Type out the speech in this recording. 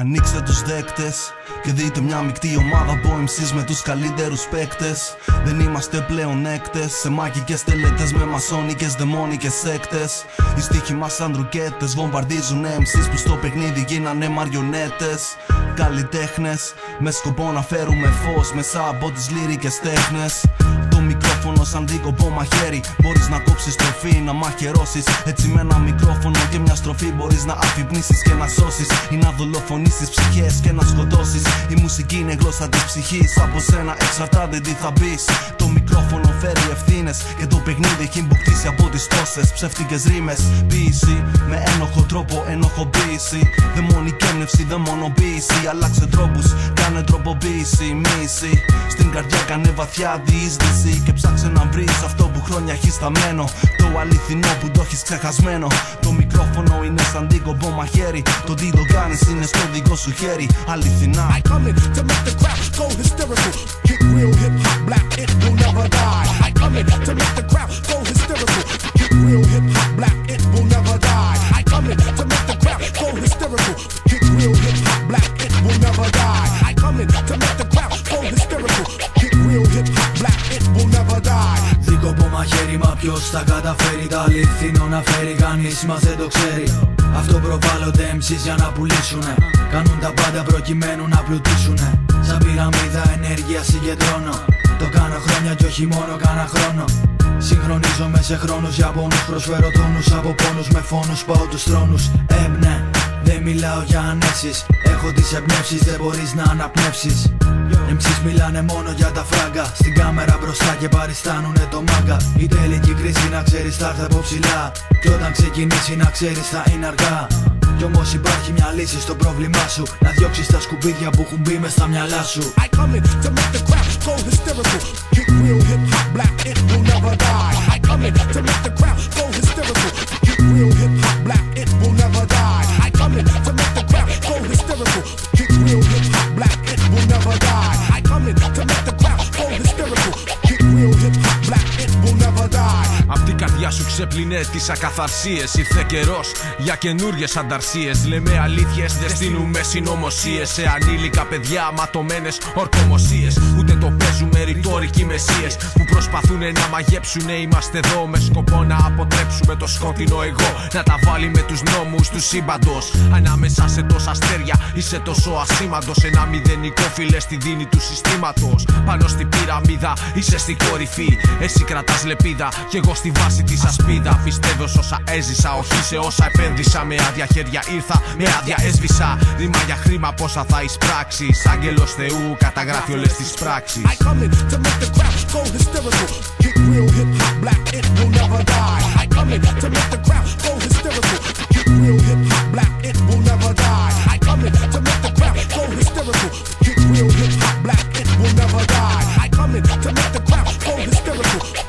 Ανοίξτε τους δέκτες και δείτε μια μεικτή ομάδα από MCs με τους καλύτερους παίκτες. Δεν είμαστε πλέον έκτες σε μαγικές τελετές με μασόνικες δαιμόνικες σέκτες Οι στίχοι μας σαν ντρουκέτες βομβαρδίζουν MCs που στο παιχνίδι γίνανε μαριονέτες. Καλλιτέχνες με σκοπό να φέρουμε φως μέσα από τις λύρικες τέχνες. το μικρόφωνο σαν δίκοπο μαχαίρι Μπορείς να κόψεις στροφή, να μαχαιρώσεις. Έτσι με ένα μικρόφωνο και μια στροφή μπορείς να αφυπνήσεις και να σώσεις. Ή να δολοφονήσεις ψυχές και να σκοτώσεις. Η μουσική είναι γλώσσα της ψυχής. Από σένα εξαρτάται τι θα μπει. Το μικρόφωνο φέρει ευθύνες και το παιχνίδι έχει μποκτήσει από τις τόσες ψεύτικες ρήμες. Ποιήση με ένοχο τρόπο ενοχοποίηση. Δαιμονική έμπνευση, δαιμονοποίηση. Αλλάξε τρόπους, κάνε τροποποίηση. Μίση στην καρδιά κάνε βαθιά διείσδυση και ψάξε να βρεις αυτό που χρόνια έχει σταμένο. Το αληθινό που το έχεις ξεχασμένο. Το μικρόφωνο είναι σαν δίγκοπο μαχαίρι. Το τι το κάνεις είναι στο δικό σου χέρι. Αληθινά. I come in to make the crowd go hysterical. Kick real hip hop black, it will never die. I come in to make the crowd go hysterical. Kick real hip hop black, it will never die. I come in to make the crowd go hysterical. Kick real hip hop black, it will never die. I come in to make the crowd go hysterical. Kick real hip hop black, it will never die. Δίκοπο μαχαίρι, μα ποιο θα καταφέρει τα αληθινό να φέρει. Κανεί μα δεν το ξέρει. Αυτό προβάλλονται MCs για να πουλήσουνε. Κάνουν τα πάντα προκειμένου να πλουτίσουνε. Σαν πυραμίδα ενέργεια συγκεντρώνω. Το κάνω χρόνια και όχι μόνο κάνα χρόνο. Συγχρονίζομαι σε χρόνους για πόνους. Προσφέρω τόνους από πόνους με φόνους. Πάω τους θρόνους. Έμπνε, δεν μιλάω για ανέσεις Έχω τις εμπνεύσεις, δεν μπορείς να αναπνεύσεις MCs μιλάνε μόνο για τα φράγκα Στην κάμερα μπροστά και παριστάνουνε το μάγκα Η τελική κρίση να ξέρεις θα έρθει από ψηλά Κι όταν ξεκινήσει να ξέρεις θα είναι αργά Κι όμως υπάρχει μια λύση στο πρόβλημά σου Να διώξεις τα σκουπίδια που έχουν μπει μες στα μυαλά σου I come in to make the crowd go hysterical. Kick real hip hop black, it will never die. I come in to make the crowd go hysterical. Kick real hip hop black, καρδιά σου ξέπλυνε τις ακαθαρσίες. Ήρθε καιρός για καινούριε ανταρσίες. Λέμε αλήθειες, δεν στείλουμε συνωμοσίες. Σε ανήλικα παιδιά, ματωμένες ορκομοσίες. Ούτε το παίζουμε ρητορικοί μεσίες που προσπαθούν να μαγέψουν. Είμαστε εδώ με σκοπό να αποτρέψουμε το σκότεινο εγώ. Να τα βάλει με τους νόμους του σύμπαντος. Ανάμεσα σε τόσα αστέρια είσαι τόσο ασήμαντος. Ένα μηδενικό φιλέ στη δίνη του συστήματος. Πάνω στην πυραμίδα είσαι στην κορυφή. Εσύ κρατάς λεπίδα και εγώ στη βάση της ασπίδα. Πιστεύω σ' όσα έζησα, όχι σε όσα επένδυσα. Με άδεια χέρια ήρθα, με άδεια έσβησα. Ρήμα για χρήμα πόσα θα εισπράξεις. Άγγελος Θεού καταγράφει όλες τις πράξεις. to make the crowd go hysterical. Get real hip hop, black, it will never die. I come in to make the crowd go hysterical. Get real hip hop, black, it will never die. I come in to make the crowd go hysterical. Get real hip hop, black, it will never die. I come in to make the crowd go hysterical.